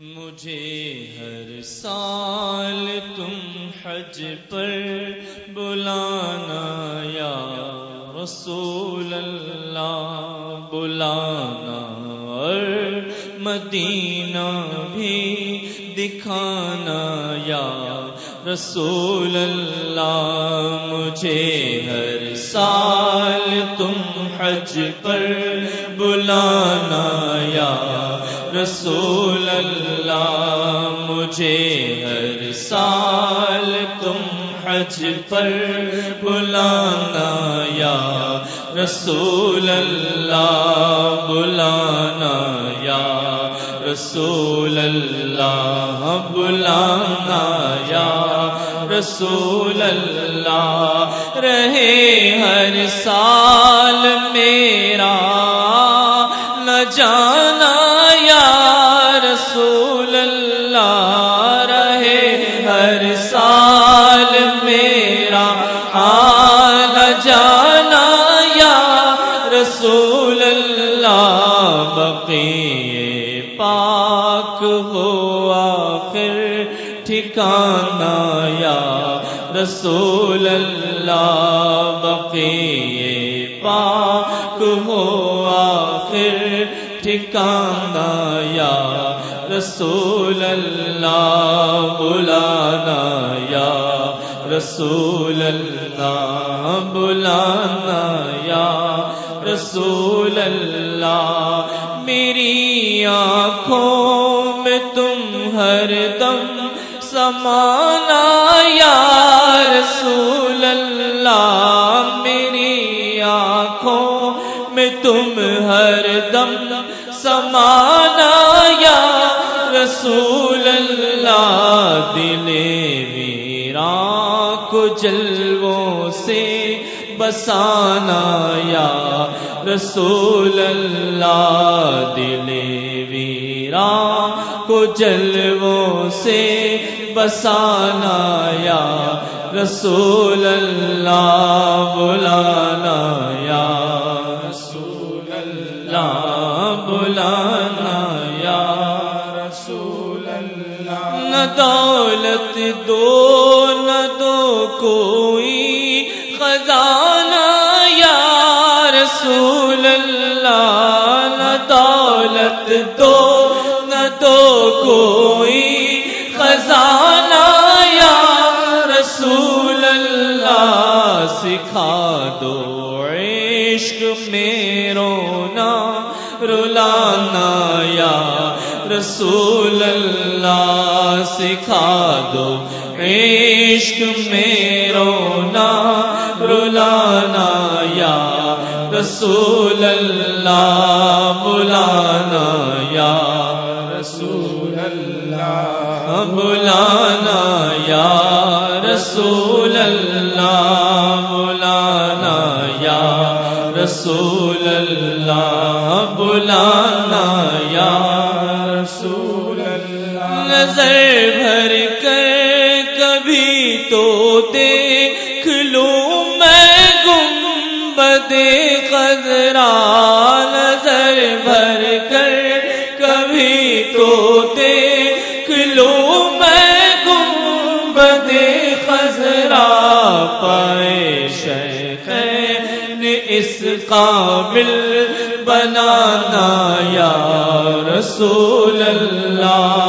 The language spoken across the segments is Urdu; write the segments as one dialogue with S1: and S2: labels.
S1: مجھے ہر سال تم حج پر بلانا یا رسول اللہ، بلانا اور مدینہ بھی دکھانا یا رسول اللہ۔ مجھے ہر سال تم حج پر بلانا رسول اللہ، مجھے ہر سال تم حج پر بلانا یا رسول اللہ، بلانا یا رسول اللہ، بلانا یا رسول اللہ۔ رہے ہر سال میرا، نہ جانا رسول اللہ، رہے ہر سال میرا حال جانا۔ یا رسول اللہ، بقی پاک ہو آخر ٹھکانا یا رسول اللہ، بقی پاک ہو آخر ٹھکانا یا رسول اللہ بلانا یا، رسول اللہ بلانا یا، رسول اللہ، میری آنکھوں میں تم ہر دم سمانا یا، رسول میں تم ہر دم سمانا یا رسول اللہ، دل ویران کو جلووں سے بسانا یا رسول اللہ، دل ویران کو جلووں سے بسانا یا رسول اللہ، بلانا یا دولت دو نہ دو کوئی خزانہ یا رسول اللہ، نہ دولت دو نہ دو کوئی خزانہ یا رسول اللہ۔ سکھا دو عشق میں رونا رلانا یا رسول اللہ۔ سکھا دو۔ عشق میں رونا، رلانا یا رسول اللہ بلانا یا رسول اللہ بلانا یا رسول اللہ بلانا یا رسول اللہ بلانا یا رسول اللہ۔ نظر لوں میں گم بدے خزرا نظر بھر کر کبھی تو دیکھ لوں میں گم بدے خزرا پائے شیخ اس قابل بنانا یا رسول اللہ۔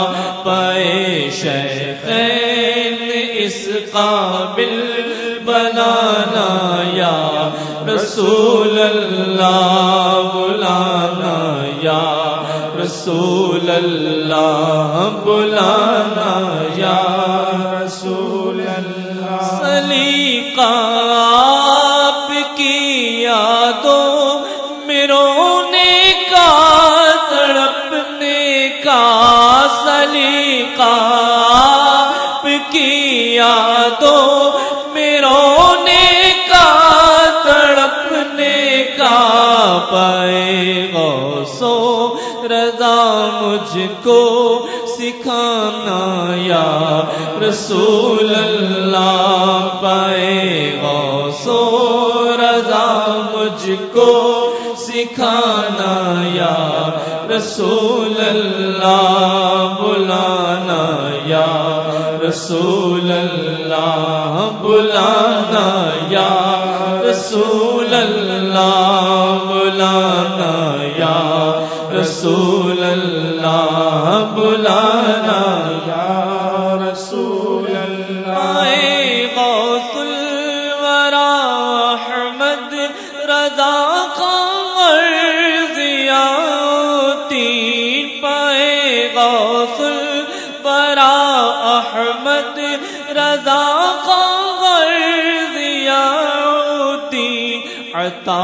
S1: قابل بنانا یا رسول اللہ بلانا یا رسول اللہ بلانا یا رسول اللہ۔ سلیقہ کی یادوں میرونے کا تڑپنے کا پائے غوثو رضا مجھ کو سکھانا یا رسول اللہ پائے غوثو رضا مجھ کو سکھانا یا رسول اللہ رسول اللہ بلانا یا رسول اللہ بلانا یا رسول اللہ بلانا
S2: یا رسول اللہ۔
S1: آئے غوث الورا، احمد رضا کا تین پائے غوث الورا۔ احمد رضا کا غرضیا ہوتی عطا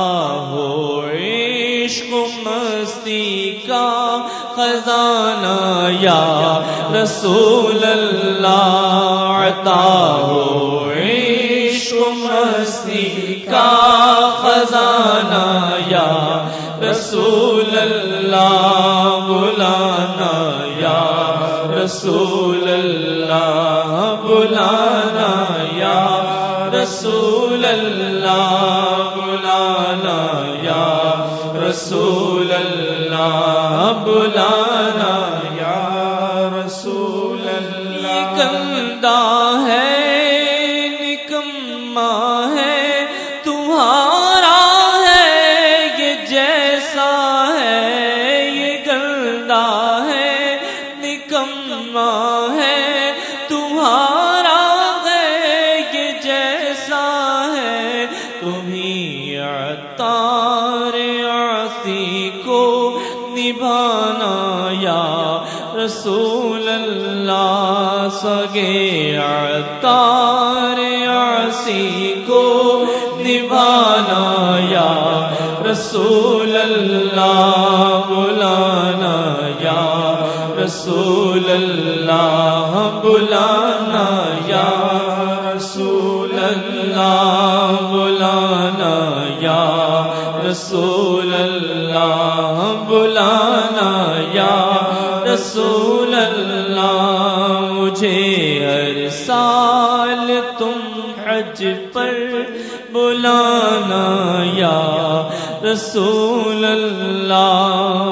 S1: ہو عشق مستی کا خزانہ یا رسول اللہ، عطا ہو رسول اللہ بلانا، یا رسول اللہ بلانا، یا رسول اللہ بلانا، یا رسول اللہ گندا نکما ہے، تمہارا ہے یہ جیسا ہے۔ تمہیں عطار عاصی کو نبھانا یا رسول اللہ، سگے عطار عاصی کو نبھانا یا رسول اللہ۔ رسول اللہ بلانا، یا رسول اللہ بلانا، یا رسول اللہ بلانا، یا رسول اللہ، مجھے ہر سال تم حج پر بلانا، یا رسول اللہ